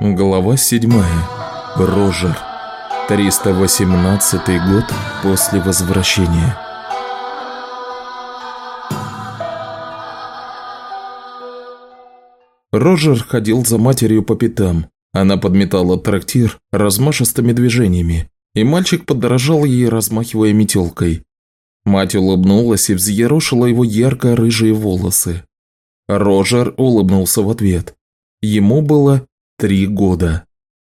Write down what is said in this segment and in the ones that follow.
Глава 7. Рожер. 318 год после возвращения. Рожер ходил за матерью по пятам. Она подметала трактир размашистыми движениями, и мальчик подорожал ей, размахивая метелкой. Мать улыбнулась и взъерошила его ярко-рыжие волосы. Рожер улыбнулся в ответ. Ему было три года.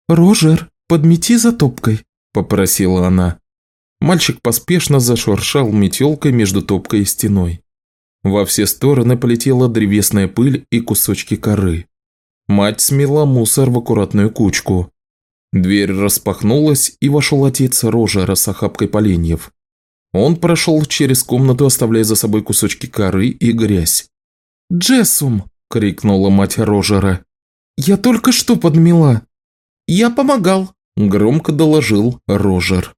«Рожер, подмети за топкой», – попросила она. Мальчик поспешно зашуршал метелкой между топкой и стеной. Во все стороны полетела древесная пыль и кусочки коры. Мать смела мусор в аккуратную кучку. Дверь распахнулась, и вошел отец Рожера с охапкой поленьев. Он прошел через комнату, оставляя за собой кусочки коры и грязь. «Джессум!» – крикнула мать Рожера. «Я только что подмела!» «Я помогал!» – громко доложил Рожер.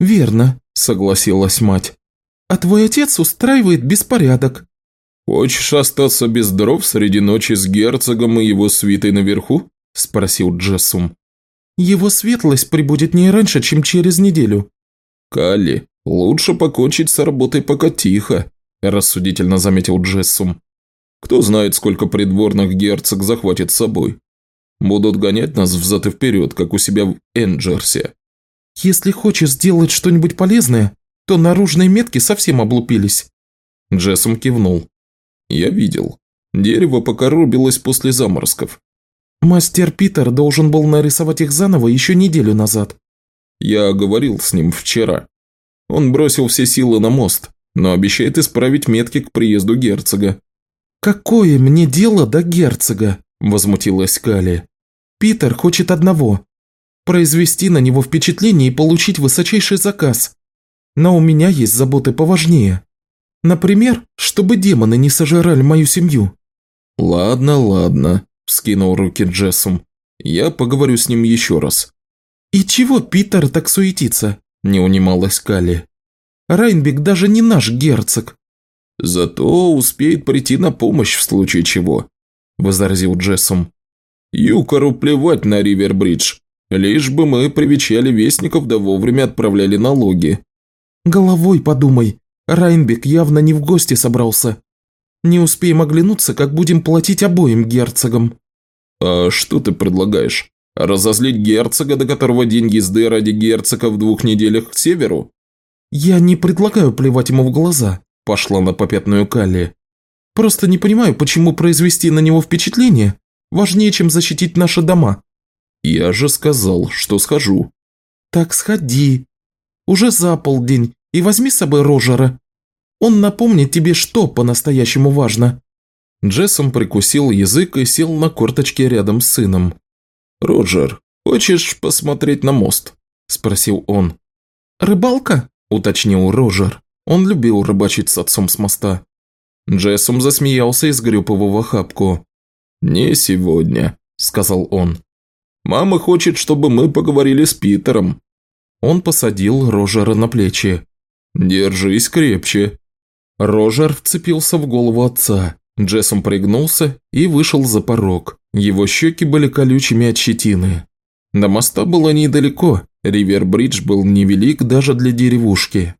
«Верно», – согласилась мать. «А твой отец устраивает беспорядок». «Хочешь остаться без дров среди ночи с герцогом и его свитой наверху?» – спросил Джессум. «Его светлость прибудет не раньше, чем через неделю». «Калли, лучше покончить с работой пока тихо», – рассудительно заметил Джессум. Кто знает, сколько придворных герцог захватит с собой. Будут гонять нас взад и вперед, как у себя в Энджерсе. Если хочешь сделать что-нибудь полезное, то наружные метки совсем облупились. Джессом кивнул. Я видел. Дерево покоробилось после заморозков. Мастер Питер должен был нарисовать их заново еще неделю назад. Я говорил с ним вчера. Он бросил все силы на мост, но обещает исправить метки к приезду герцога. «Какое мне дело до герцога?» – возмутилась Кали. «Питер хочет одного – произвести на него впечатление и получить высочайший заказ. Но у меня есть заботы поважнее. Например, чтобы демоны не сожрали мою семью». «Ладно, ладно», – вскинул руки Джессум. «Я поговорю с ним еще раз». «И чего Питер так суетится?» – не унималась Кали. «Райнбек даже не наш герцог. «Зато успеет прийти на помощь в случае чего», – возразил Джессом. «Юкору плевать на Ривербридж, лишь бы мы привечали вестников да вовремя отправляли налоги». «Головой подумай, Райнбек явно не в гости собрался. Не успеем оглянуться, как будем платить обоим герцогам». «А что ты предлагаешь? Разозлить герцога, до которого деньги езды ради герцога в двух неделях к северу?» «Я не предлагаю плевать ему в глаза пошла на попятную Калли. «Просто не понимаю, почему произвести на него впечатление важнее, чем защитить наши дома». «Я же сказал, что схожу». «Так сходи. Уже за полдень, и возьми с собой Рожера. Он напомнит тебе, что по-настоящему важно». Джессом прикусил язык и сел на корточке рядом с сыном. «Роджер, хочешь посмотреть на мост?» – спросил он. «Рыбалка?» – уточнил Рожер. Он любил рыбачить с отцом с моста. Джессом засмеялся и сгреб его в охапку. «Не сегодня», – сказал он. «Мама хочет, чтобы мы поговорили с Питером». Он посадил Рожера на плечи. «Держись крепче». Рожер вцепился в голову отца. Джессом пригнулся и вышел за порог. Его щеки были колючими от щетины. До моста было недалеко, Ривербридж был невелик даже для деревушки.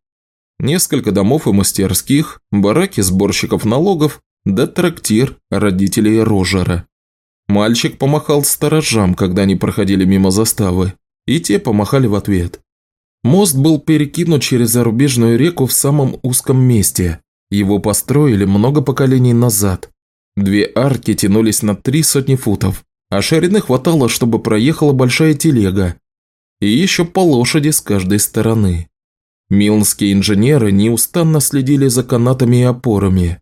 Несколько домов и мастерских, бараки сборщиков налогов, да трактир родителей Рожера. Мальчик помахал сторожам, когда они проходили мимо заставы, и те помахали в ответ. Мост был перекинут через зарубежную реку в самом узком месте. Его построили много поколений назад. Две арки тянулись на три сотни футов, а ширины хватало, чтобы проехала большая телега. И еще по лошади с каждой стороны. Милнские инженеры неустанно следили за канатами и опорами.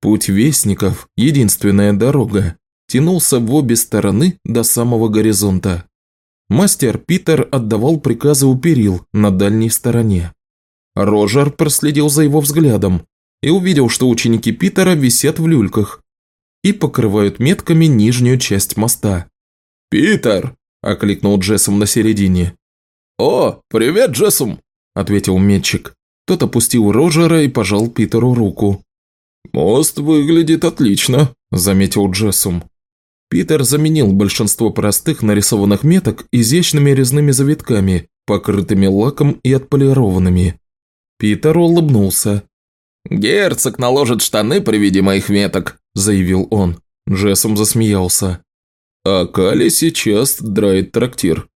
Путь вестников, единственная дорога, тянулся в обе стороны до самого горизонта. Мастер Питер отдавал приказы у перил на дальней стороне. Рожер проследил за его взглядом и увидел, что ученики Питера висят в люльках и покрывают метками нижнюю часть моста. «Питер!» – окликнул Джессом на середине. «О, привет, Джессом!» Ответил метчик. Тот опустил Рожера и пожал Питеру руку. «Мост выглядит отлично», – заметил Джессум. Питер заменил большинство простых нарисованных меток изящными резными завитками, покрытыми лаком и отполированными. Питер улыбнулся. «Герцог наложит штаны при виде моих меток», – заявил он. Джессом засмеялся. «А Кали сейчас драет трактир».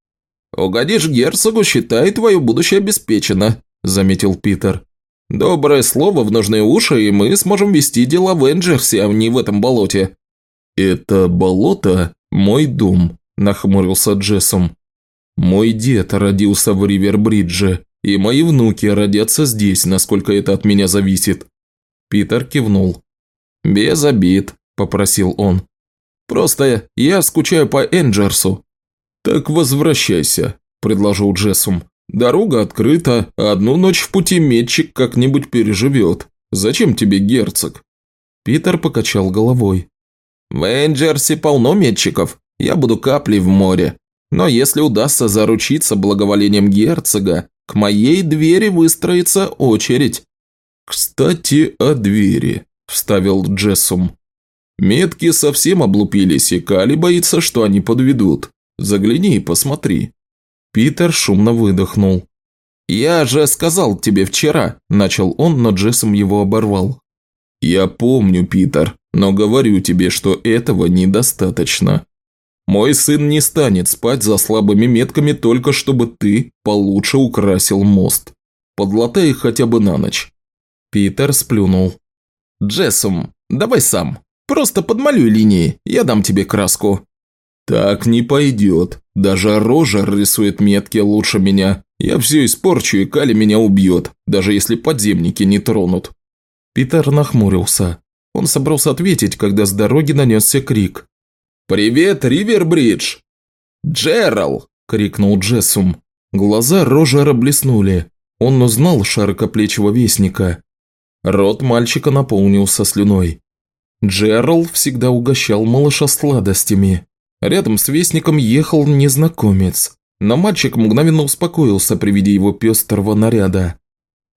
«Угодишь герцогу, считай, твое будущее обеспечено», – заметил Питер. «Доброе слово в нужные уши, и мы сможем вести дела в Энджерсе, а не в этом болоте». «Это болото – мой дом», – нахмурился Джессом. «Мой дед родился в Ривербридже, и мои внуки родятся здесь, насколько это от меня зависит». Питер кивнул. «Без обид», – попросил он. «Просто я скучаю по Энджерсу». «Так возвращайся», – предложил Джессум. «Дорога открыта, а одну ночь в пути метчик как-нибудь переживет. Зачем тебе герцог?» Питер покачал головой. «В Энджерсе полно метчиков. Я буду каплей в море. Но если удастся заручиться благоволением герцога, к моей двери выстроится очередь». «Кстати, о двери», – вставил Джессум. «Метки совсем облупились, и Кали боится, что они подведут. Загляни и посмотри». Питер шумно выдохнул. «Я же сказал тебе вчера», – начал он, но Джессом его оборвал. «Я помню, Питер, но говорю тебе, что этого недостаточно. Мой сын не станет спать за слабыми метками только чтобы ты получше украсил мост. Подлатай их хотя бы на ночь». Питер сплюнул. «Джессом, давай сам. Просто подмалюй линии, я дам тебе краску». «Так не пойдет. Даже Рожер рисует метки лучше меня. Я все испорчу, и Кали меня убьет, даже если подземники не тронут». Питер нахмурился. Он собрался ответить, когда с дороги нанесся крик. «Привет, Ривербридж!» «Джерал!» – крикнул Джессум. Глаза Рожера блеснули. Он узнал широкоплечего вестника. Рот мальчика наполнился слюной. Джерал всегда угощал малыша сладостями. Рядом с вестником ехал незнакомец, но мальчик мгновенно успокоился при виде его пестрого наряда.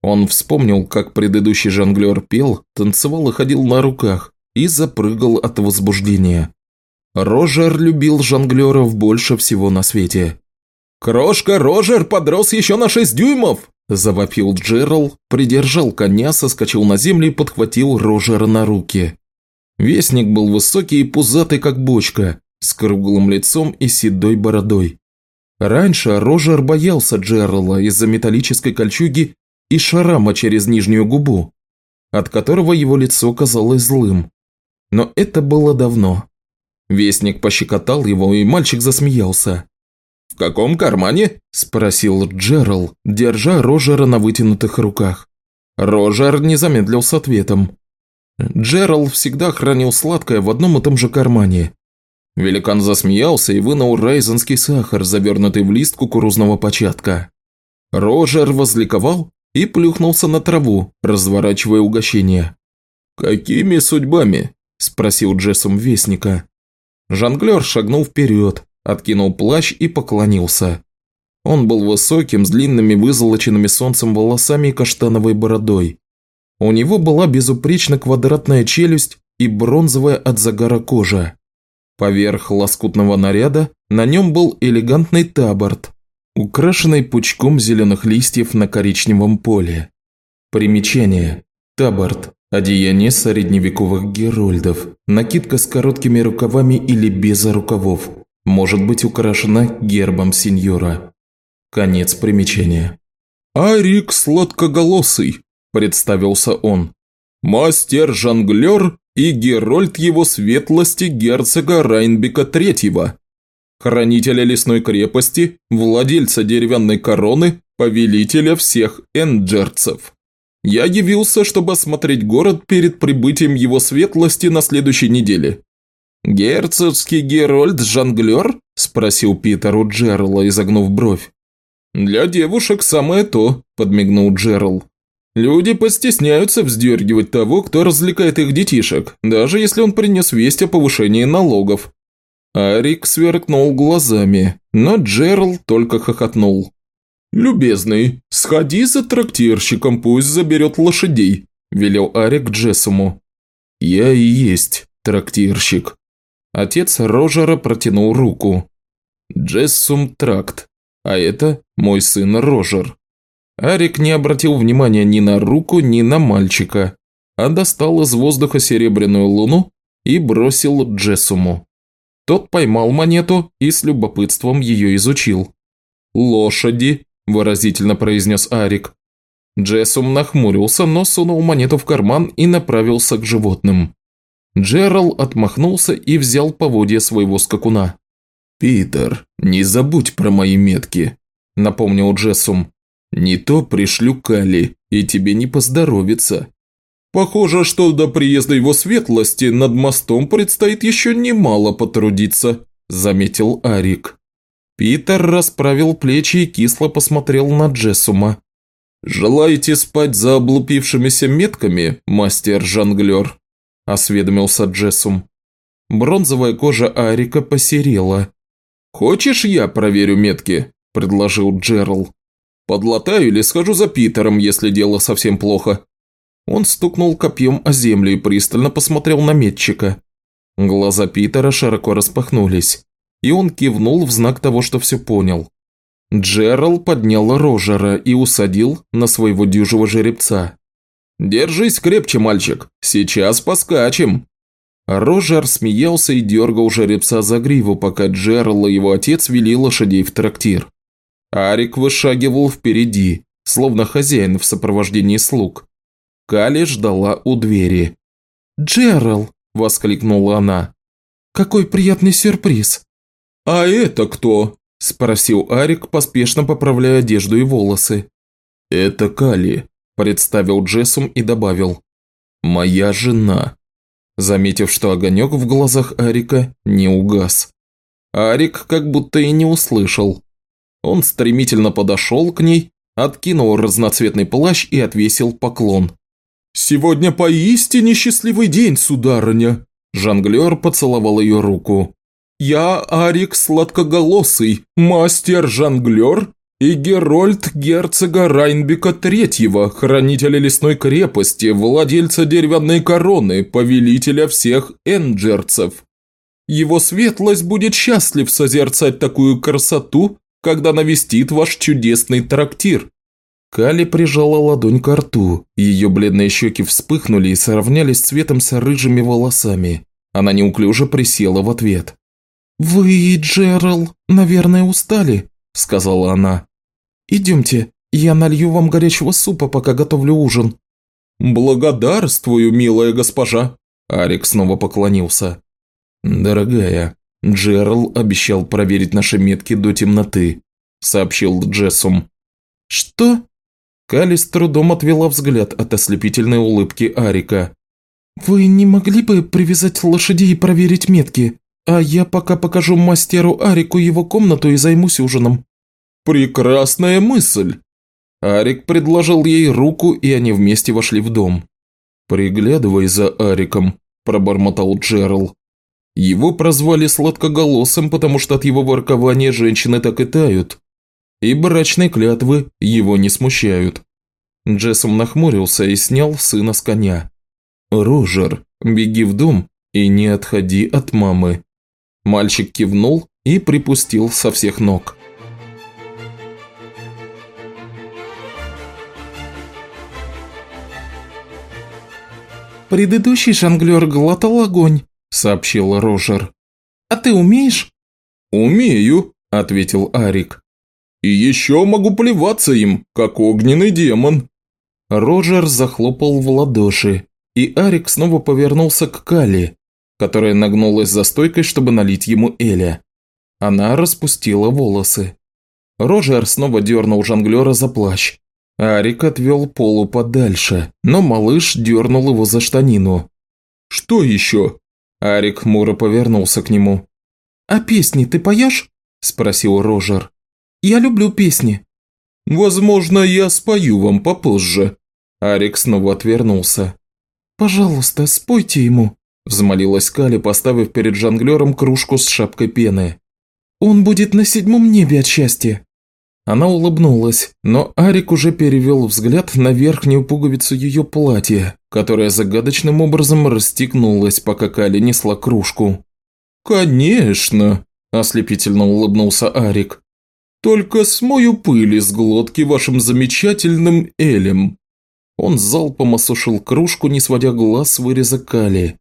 Он вспомнил, как предыдущий жонглер пел, танцевал и ходил на руках, и запрыгал от возбуждения. Рожер любил жонглеров больше всего на свете. «Крошка Рожер подрос еще на шесть дюймов!» – завопил Джерал, придержал коня, соскочил на землю и подхватил Рожера на руки. Вестник был высокий и пузатый, как бочка, с круглым лицом и седой бородой. Раньше Рожер боялся Джерала из-за металлической кольчуги и шарама через нижнюю губу, от которого его лицо казалось злым. Но это было давно. Вестник пощекотал его, и мальчик засмеялся. «В каком кармане?» – спросил Джерал, держа Рожера на вытянутых руках. Рожер не замедлил с ответом. Джерал всегда хранил сладкое в одном и том же кармане, Великан засмеялся и вынул райзенский сахар, завернутый в лист кукурузного початка. Рожер возликовал и плюхнулся на траву, разворачивая угощение. «Какими судьбами?» – спросил Джессом Вестника. Жонглер шагнул вперед, откинул плащ и поклонился. Он был высоким, с длинными вызолоченными солнцем волосами и каштановой бородой. У него была безупречно квадратная челюсть и бронзовая от загара кожа. Поверх лоскутного наряда на нем был элегантный таборд, украшенный пучком зеленых листьев на коричневом поле. Примечание. Таборд – одеяние средневековых герольдов, накидка с короткими рукавами или без рукавов, может быть украшена гербом сеньора. Конец примечания. «Арик сладкоголосый», – представился он. «Мастер-жонглер и Герольд его светлости герцога Райнбека III, хранителя лесной крепости, владельца деревянной короны, повелителя всех энджерцев. Я явился, чтобы осмотреть город перед прибытием его светлости на следующей неделе». «Герцогский Герольд-жонглер?» – спросил Питер у Джерла, изогнув бровь. «Для девушек самое то», – подмигнул Джерл. Люди постесняются вздергивать того, кто развлекает их детишек, даже если он принес весть о повышении налогов. Арик сверкнул глазами, но Джерл только хохотнул. «Любезный, сходи за трактирщиком, пусть заберет лошадей», – велел Арик Джессому. «Я и есть трактирщик». Отец Рожера протянул руку. Джессум Тракт, а это мой сын Рожер. Арик не обратил внимания ни на руку, ни на мальчика, а достал из воздуха серебряную луну и бросил Джессуму. Тот поймал монету и с любопытством ее изучил. «Лошади», – выразительно произнес Арик. Джессум нахмурился, но сунул монету в карман и направился к животным. Джерал отмахнулся и взял поводья своего скакуна. «Питер, не забудь про мои метки», – напомнил Джессум. «Не то пришлю Кали, и тебе не поздоровится». «Похоже, что до приезда его светлости над мостом предстоит еще немало потрудиться», – заметил Арик. Питер расправил плечи и кисло посмотрел на Джессума. «Желаете спать за облупившимися метками, мастер-жонглер?» – осведомился Джессум. Бронзовая кожа Арика посерела. «Хочешь, я проверю метки?» – предложил Джерал. «Подлатаю или схожу за Питером, если дело совсем плохо?» Он стукнул копьем о землю и пристально посмотрел на метчика. Глаза Питера широко распахнулись, и он кивнул в знак того, что все понял. Джерал поднял Рожера и усадил на своего дюжего жеребца. «Держись крепче, мальчик, сейчас поскачем!» Рожер смеялся и дергал жеребца за гриву, пока Джерал и его отец вели лошадей в трактир. Арик вышагивал впереди, словно хозяин в сопровождении слуг. Кали ждала у двери. «Джерал!» – воскликнула она. «Какой приятный сюрприз!» «А это кто?» – спросил Арик, поспешно поправляя одежду и волосы. «Это Кали», представил Джессум и добавил «Моя жена», заметив, что огонек в глазах Арика не угас. Арик как будто и не услышал. Он стремительно подошел к ней, откинул разноцветный плащ и отвесил поклон. «Сегодня поистине счастливый день, сударыня!» Жонглер поцеловал ее руку. «Я Арик Сладкоголосый, мастер-жонглер и Герольд герцога Райнбека Третьего, хранителя лесной крепости, владельца деревянной короны, повелителя всех энджерцев. Его светлость будет счастлив созерцать такую красоту, когда навестит ваш чудесный трактир». Кали прижала ладонь к рту, ее бледные щеки вспыхнули и сравнялись цветом с рыжими волосами. Она неуклюже присела в ответ. «Вы, Джерал, наверное, устали», – сказала она. «Идемте, я налью вам горячего супа, пока готовлю ужин». «Благодарствую, милая госпожа!» Арик снова поклонился. «Дорогая, Джерал обещал проверить наши метки до темноты», сообщил Джессум. «Что?» Кали с трудом отвела взгляд от ослепительной улыбки Арика. «Вы не могли бы привязать лошадей и проверить метки, а я пока покажу мастеру Арику его комнату и займусь ужином?» «Прекрасная мысль!» Арик предложил ей руку, и они вместе вошли в дом. «Приглядывай за Ариком», – пробормотал Джерал. Его прозвали сладкоголосым, потому что от его воркования женщины так и тают. И брачные клятвы его не смущают. Джессом нахмурился и снял сына с коня. «Рожер, беги в дом и не отходи от мамы». Мальчик кивнул и припустил со всех ног. «Предыдущий жонглер глотал огонь», – сообщил Рожер. «А ты умеешь?» «Умею», – ответил Арик. «И еще могу плеваться им, как огненный демон». Рожер захлопал в ладоши, и Арик снова повернулся к Кали, которая нагнулась за стойкой, чтобы налить ему Эля. Она распустила волосы. Рожер снова дернул жонглера за плащ, Арик отвел Полу подальше, но малыш дернул его за штанину. «Что еще?» Арик хмуро повернулся к нему. «А песни ты поешь?» – спросил Рожер. «Я люблю песни». «Возможно, я спою вам попозже». Арик снова отвернулся. «Пожалуйста, спойте ему», – взмолилась Кали, поставив перед жонглером кружку с шапкой пены. «Он будет на седьмом небе от счастья». Она улыбнулась, но Арик уже перевел взгляд на верхнюю пуговицу ее платья, которая загадочным образом расстегнулась, пока Кали несла кружку. «Конечно!» – ослепительно улыбнулся Арик. «Только смою пыль из глотки вашим замечательным Элем». Он залпом осушил кружку, не сводя глаз с выреза кали,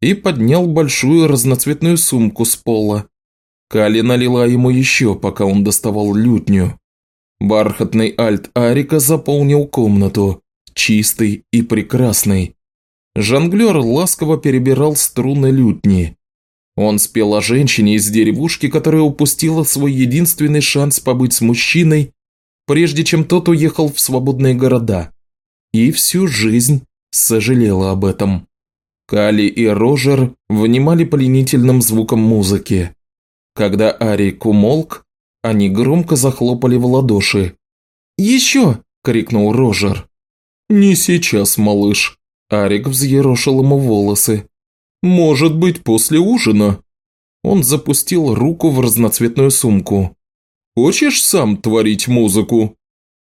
и поднял большую разноцветную сумку с пола. Кали налила ему еще, пока он доставал лютню. Бархатный альт Арика заполнил комнату, чистый и прекрасный. Жонглер ласково перебирал струны лютни. Он спел о женщине из деревушки, которая упустила свой единственный шанс побыть с мужчиной, прежде чем тот уехал в свободные города. И всю жизнь сожалела об этом. Кали и Рожер внимали пленительным звуком музыки. Когда Арик умолк, они громко захлопали в ладоши. «Еще!» – крикнул Рожер. «Не сейчас, малыш». Арик взъерошил ему волосы. «Может быть, после ужина?» Он запустил руку в разноцветную сумку. «Хочешь сам творить музыку?»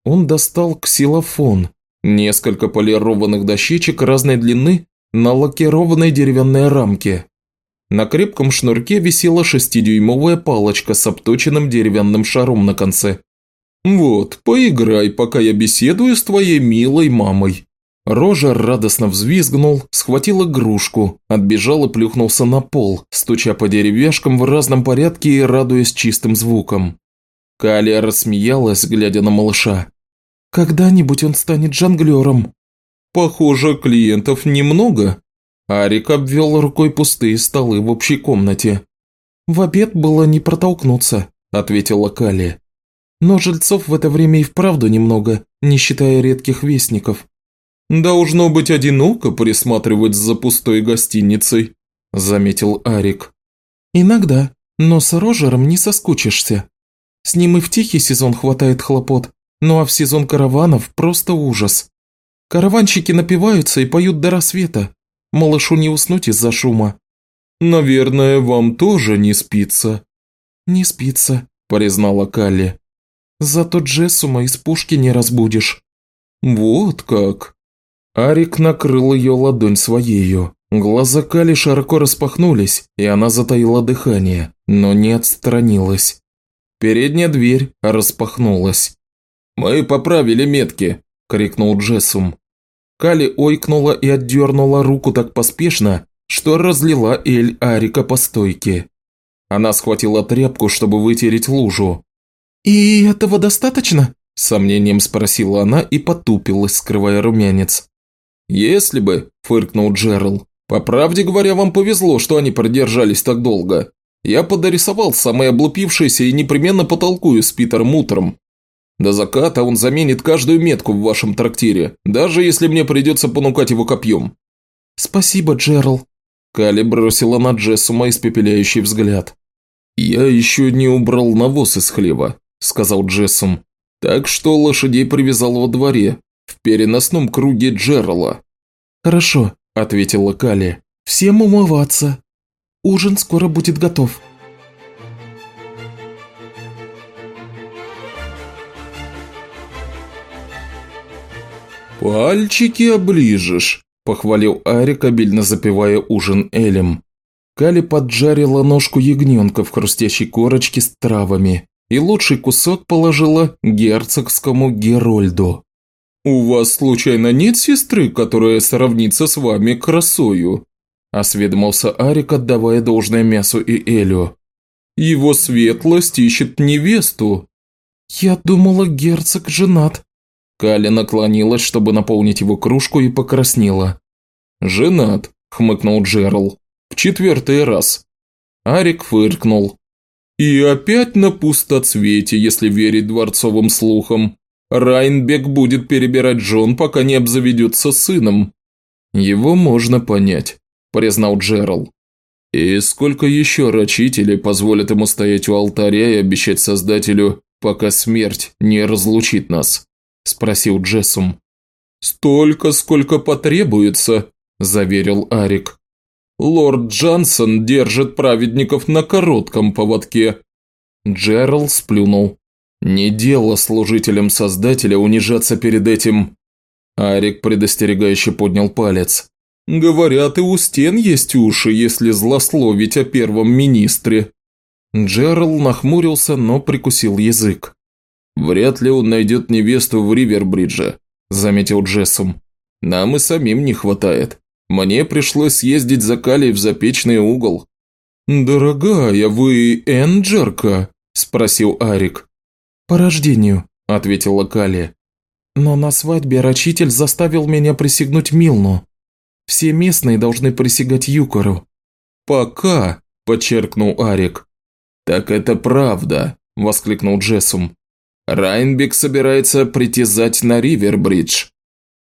Он достал ксилофон, несколько полированных дощечек разной длины на лакированной деревянной рамке. На крепком шнурке висела шестидюймовая палочка с обточенным деревянным шаром на конце. «Вот, поиграй, пока я беседую с твоей милой мамой». Рожер радостно взвизгнул, схватил игрушку, отбежал и плюхнулся на пол, стуча по деревяшкам в разном порядке и радуясь чистым звуком. Калия рассмеялась, глядя на малыша. «Когда-нибудь он станет жонглером». «Похоже, клиентов немного». Арик обвел рукой пустые столы в общей комнате. «В обед было не протолкнуться», – ответила Калия. Но жильцов в это время и вправду немного, не считая редких вестников. «Должно быть одиноко присматривать за пустой гостиницей», – заметил Арик. «Иногда, но с Рожером не соскучишься. С ним и в тихий сезон хватает хлопот, ну а в сезон караванов просто ужас. Караванщики напиваются и поют до рассвета. Малышу не уснуть из-за шума». «Наверное, вам тоже не спится». «Не спится», – признала Калли. Зато Джессума из пушки не разбудишь». «Вот как!» Арик накрыл ее ладонь своею. Глаза Кали широко распахнулись, и она затаила дыхание, но не отстранилась. Передняя дверь распахнулась. «Мы поправили метки!» – крикнул Джессум. Кали ойкнула и отдернула руку так поспешно, что разлила Эль Арика по стойке. Она схватила тряпку, чтобы вытереть лужу, «И этого достаточно?» – сомнением спросила она и потупилась, скрывая румянец. «Если бы», – фыркнул Джерал. «По правде говоря, вам повезло, что они продержались так долго. Я подорисовал самое облупившееся и непременно потолкую с Питером утром. До заката он заменит каждую метку в вашем трактире, даже если мне придется понукать его копьем». «Спасибо, Джерал». Кали бросила на Джессума испепеляющий взгляд. «Я еще не убрал навоз из хлева», сказал Джессом. «Так что лошадей привязал во дворе, в переносном круге Джерала». «Хорошо», – ответила Кали. «Всем умываться. Ужин скоро будет готов». «Пальчики оближешь», – похвалил Арик, обильно запивая ужин Элем. Кали поджарила ножку ягненка в хрустящей корочке с травами и лучший кусок положила герцогскому Герольду. «У вас, случайно, нет сестры, которая сравнится с вами красою?» – осведомился Арик, отдавая должное мясу и Элю. «Его светлость ищет невесту». «Я думала, герцог женат». Каля наклонилась, чтобы наполнить его кружку и покраснела. «Женат», – хмыкнул Джерал. «В четвертый раз». Арик фыркнул. И опять на пустоцвете, если верить дворцовым слухам. Райнбек будет перебирать жен, пока не обзаведется сыном. Его можно понять, признал Джерал. И сколько еще рачителей позволят ему стоять у алтаря и обещать Создателю, пока смерть не разлучит нас? Спросил Джессум. Столько, сколько потребуется, заверил Арик. Лорд Джансон держит праведников на коротком поводке». Джерал сплюнул. «Не дело служителям Создателя унижаться перед этим...» Арик предостерегающе поднял палец. Говорят, и у стен есть уши, если злословить о первом министре. Джерал нахмурился, но прикусил язык. «Вряд ли он найдет невесту в Ривербридже», – заметил Джессом. «Нам и самим не хватает. Мне пришлось съездить за Калей в запечный угол». «Дорогая, вы Энджерка?» – спросил Арик. «По рождению», – ответила Кали. «Но на свадьбе рачитель заставил меня присягнуть Милну. Все местные должны присягать Юкору». «Пока», – подчеркнул Арик. «Так это правда», – воскликнул Джессум. «Райнбек собирается притязать на Ривербридж».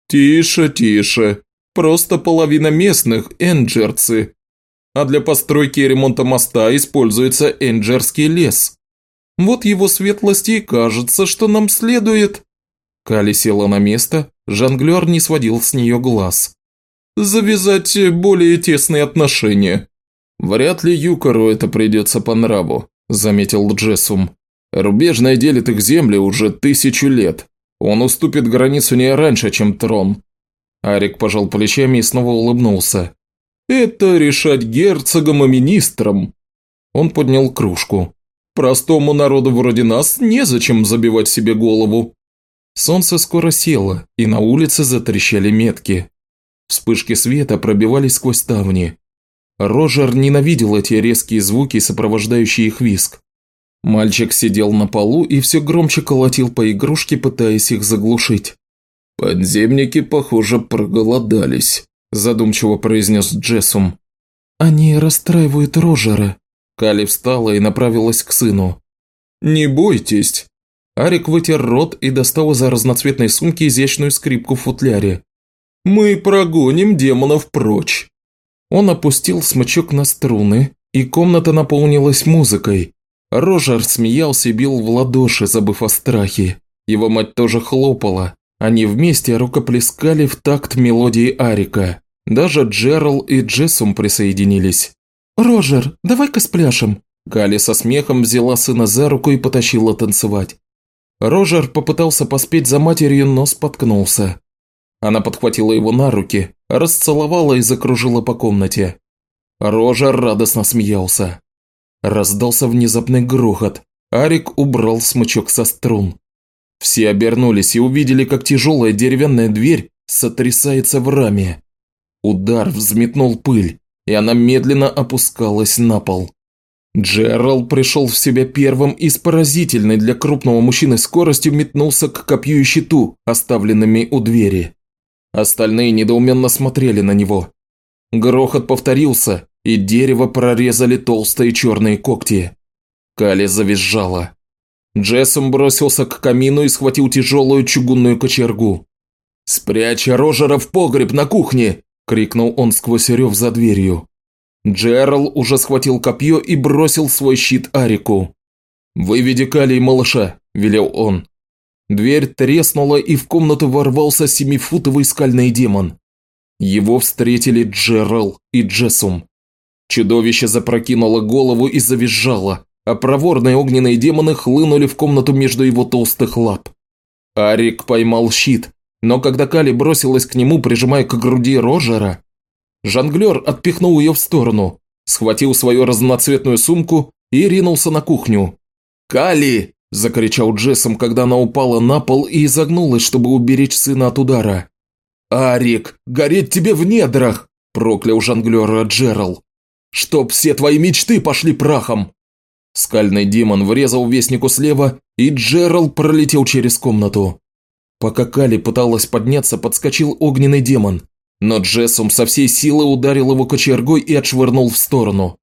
«Тише, тише. Просто половина местных – энджерцы. А для постройки и ремонта моста используется энджерский лес. Вот его светлости и кажется, что нам следует...» Кали села на место, жонглер не сводил с нее глаз. «Завязать более тесные отношения». «Вряд ли Юкору это придется по нраву», – заметил Джессум. «Рубежная делит их земли уже тысячу лет. Он уступит границу не раньше, чем трон». Арик пожал плечами и снова улыбнулся. «Это решать герцогам и министрам». Он поднял кружку. «Простому народу вроде нас незачем забивать себе голову». Солнце скоро село, и на улице затрещали метки. Вспышки света пробивались сквозь ставни. Рожер ненавидел эти резкие звуки, сопровождающие их виск. Мальчик сидел на полу и все громче колотил по игрушке, пытаясь их заглушить. «Подземники, похоже, проголодались», – задумчиво произнес Джессум. «Они расстраивают Рожера». Кали встала и направилась к сыну. «Не бойтесь». Арик вытер рот и достал из разноцветной сумки изящную скрипку в футляре. «Мы прогоним демонов прочь». Он опустил смычок на струны, и комната наполнилась музыкой. Рожер смеялся и бил в ладоши, забыв о страхе. Его мать тоже хлопала. Они вместе рукоплескали в такт мелодии Арика. Даже Джерал и Джессум присоединились. «Рожер, давай-ка спляшем!» Кали со смехом взяла сына за руку и потащила танцевать. Рожер попытался поспеть за матерью, но споткнулся. Она подхватила его на руки, расцеловала и закружила по комнате. Рожер радостно смеялся. Раздался внезапный грохот. Арик убрал смычок со струн. Все обернулись и увидели, как тяжелая деревянная дверь сотрясается в раме. Удар взметнул пыль, и она медленно опускалась на пол. Джерал пришел в себя первым и с поразительной для крупного мужчины скоростью метнулся к копью и щиту, оставленными у двери. Остальные недоуменно смотрели на него. Грохот повторился, и дерево прорезали толстые черные когти. Кали завизжала. Джессом бросился к камину и схватил тяжелую чугунную кочергу. «Спрячь Рожера в погреб на кухне!» – крикнул он сквозь рев за дверью. Джерал уже схватил копье и бросил свой щит Арику. «Выведи Кали и малыша», – велел он. Дверь треснула, и в комнату ворвался семифутовый скальный демон. Его встретили Джерал и Джессум. Чудовище запрокинуло голову и завизжало, а проворные огненные демоны хлынули в комнату между его толстых лап. Арик поймал щит, но когда Кали бросилась к нему, прижимая к груди Рожера, жонглер отпихнул ее в сторону, схватил свою разноцветную сумку и ринулся на кухню. «Кали!» – закричал Джессом, когда она упала на пол и изогнулась, чтобы уберечь сына от удара. «Арик, гореть тебе в недрах!» – проклял жонглера Джерал. «Чтоб все твои мечты пошли прахом!» Скальный демон врезал вестнику слева, и Джерал пролетел через комнату. Пока Кали пыталась подняться, подскочил огненный демон, но Джессум со всей силы ударил его кочергой и отшвырнул в сторону.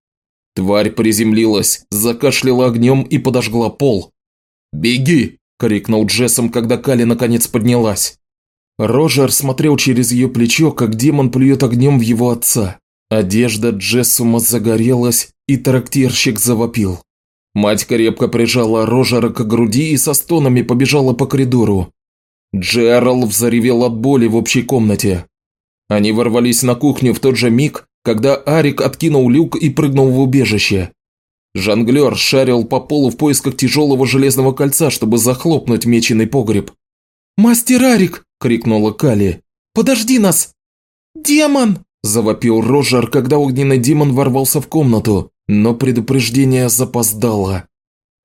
Тварь приземлилась, закашляла огнем и подожгла пол. «Беги!» – крикнул Джессом, когда Кали наконец поднялась. Рожер смотрел через ее плечо, как демон плюет огнем в его отца. Одежда Джессума загорелась, и трактирщик завопил. Мать крепко прижала Рожера к груди и со стонами побежала по коридору. Джерал взоревел от боли в общей комнате. Они ворвались на кухню в тот же миг, когда Арик откинул люк и прыгнул в убежище. Жонглер шарил по полу в поисках тяжелого железного кольца, чтобы захлопнуть меченый погреб. «Мастер Арик!» – крикнула Кали. «Подожди нас!» «Демон!» Завопил Рожер, когда огненный демон ворвался в комнату, но предупреждение запоздало.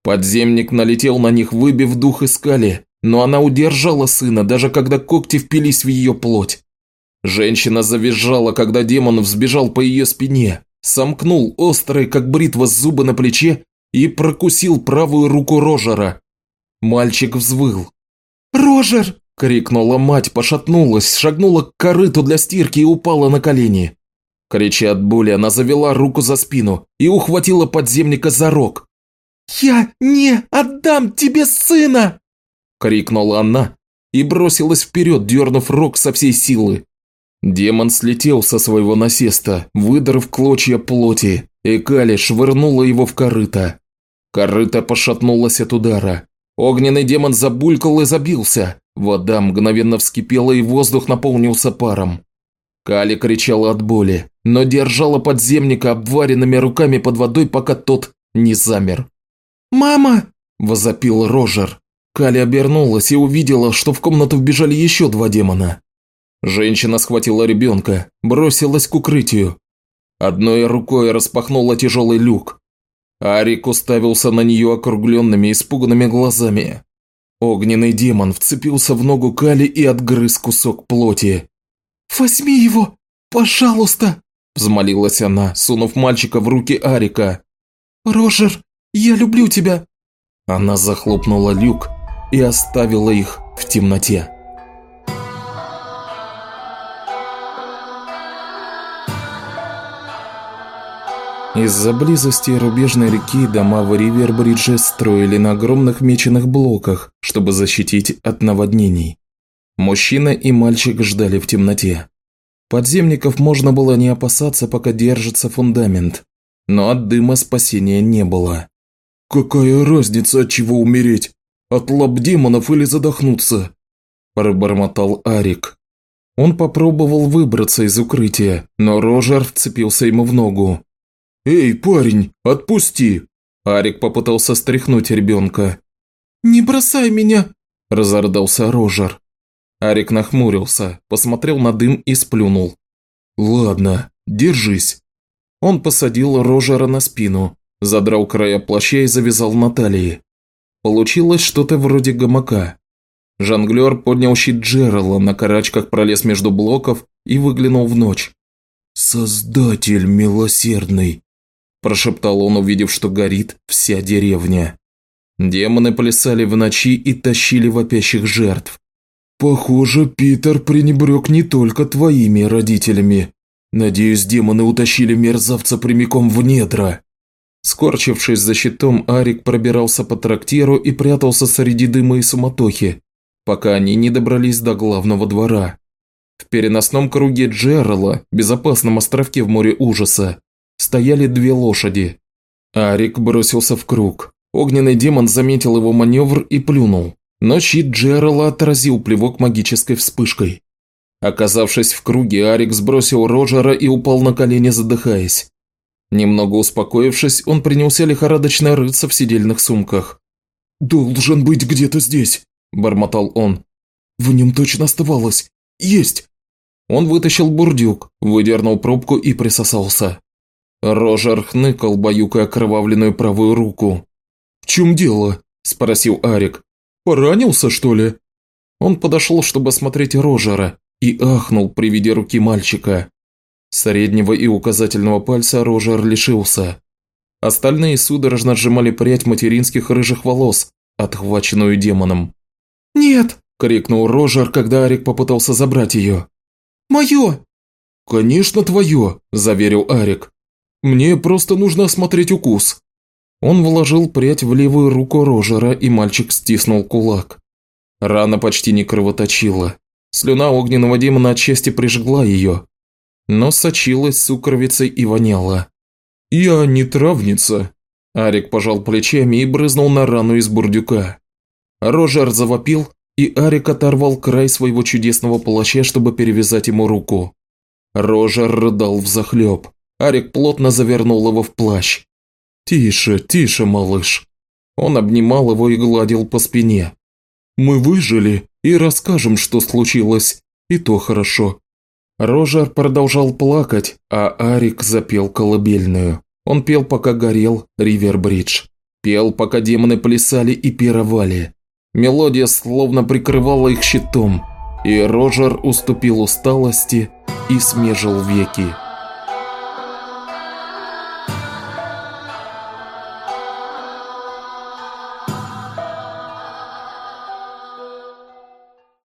Подземник налетел на них, выбив дух из скали, но она удержала сына, даже когда когти впились в ее плоть. Женщина завизжала, когда демон взбежал по ее спине, сомкнул острые, как бритва, зубы на плече и прокусил правую руку Рожера. Мальчик взвыл. «Рожер!» – крикнула мать, пошатнулась, шагнула к корыту для стирки и упала на колени. Крича от боли, она завела руку за спину и ухватила подземника за рог. «Я не отдам тебе сына!» – крикнула она и бросилась вперед, дернув рог со всей силы. Демон слетел со своего насеста, выдрав клочья плоти, и Кали швырнула его в корыто. Корыто пошатнулось от удара. Огненный демон забулькал и забился. Вода мгновенно вскипела, и воздух наполнился паром. Кали кричала от боли, но держала подземника обваренными руками под водой, пока тот не замер. «Мама!» – возопил Рожер. Кали обернулась и увидела, что в комнату вбежали еще два демона. Женщина схватила ребенка, бросилась к укрытию. Одной рукой распахнула тяжелый люк. Арик уставился на нее округленными, испуганными глазами. Огненный демон вцепился в ногу Кали и отгрыз кусок плоти. «Возьми его, пожалуйста!» – взмолилась она, сунув мальчика в руки Арика. «Рожер, я люблю тебя!» Она захлопнула люк и оставила их в темноте. Из-за близости рубежной реки дома в Ривербридже строили на огромных меченых блоках, чтобы защитить от наводнений. Мужчина и мальчик ждали в темноте. Подземников можно было не опасаться, пока держится фундамент, но от дыма спасения не было. «Какая разница, от чего умереть? От лап демонов или задохнуться?» – пробормотал Арик. Он попробовал выбраться из укрытия, но Рожер вцепился ему в ногу. «Эй, парень, отпусти!» Арик попытался стряхнуть ребенка. «Не бросай меня!» – разордался Рожер. Арик нахмурился, посмотрел на дым и сплюнул. «Ладно, держись». Он посадил Рожера на спину, задрал края плаща и завязал на талии. Получилось что-то вроде гамака. Жонглер поднял щит Джерала, на карачках пролез между блоков и выглянул в ночь. «Создатель милосердный!» Прошептал он, увидев, что горит вся деревня. Демоны плясали в ночи и тащили вопящих жертв. «Похоже, Питер пренебрег не только твоими родителями. Надеюсь, демоны утащили мерзавца прямиком в недра». Скорчившись за щитом, Арик пробирался по трактиру и прятался среди дыма и суматохи, пока они не добрались до главного двора. В переносном круге Джерала, безопасном островке в море ужаса, стояли две лошади. Арик бросился в круг. Огненный демон заметил его маневр и плюнул, но щит Джерала отразил плевок магической вспышкой. Оказавшись в круге, Арик сбросил Роджера и упал на колени, задыхаясь. Немного успокоившись, он принялся лихорадочно рыться в сидельных сумках. «Должен быть где-то здесь», – бормотал он. «В нем точно оставалось. Есть!» Он вытащил бурдюк, выдернул пробку и присосался. Рожер хныкал, баюкая окровавленную правую руку. «В чем дело?» – спросил Арик. «Поранился, что ли?» Он подошел, чтобы осмотреть Рожера, и ахнул при виде руки мальчика. Среднего и указательного пальца Рожер лишился. Остальные судорожно сжимали прядь материнских рыжих волос, отхваченную демоном. «Нет!» – крикнул Рожер, когда Арик попытался забрать ее. «Мое!» «Конечно, твое!» – заверил Арик. Мне просто нужно осмотреть укус». Он вложил прядь в левую руку Рожера, и мальчик стиснул кулак. Рана почти не кровоточила. Слюна огненного демона отчасти прижгла ее, но сочилась сукровицей и воняла. «Я не травница», – Арик пожал плечами и брызнул на рану из бурдюка. Рожер завопил, и Арик оторвал край своего чудесного плаща, чтобы перевязать ему руку. Рожер рыдал взахлеб. Арик плотно завернул его в плащ. «Тише, тише, малыш». Он обнимал его и гладил по спине. «Мы выжили и расскажем, что случилось, и то хорошо». Рожер продолжал плакать, а Арик запел колыбельную. Он пел, пока горел Ривербридж. Пел, пока демоны плясали и пировали. Мелодия словно прикрывала их щитом, и Рожер уступил усталости и смежил веки.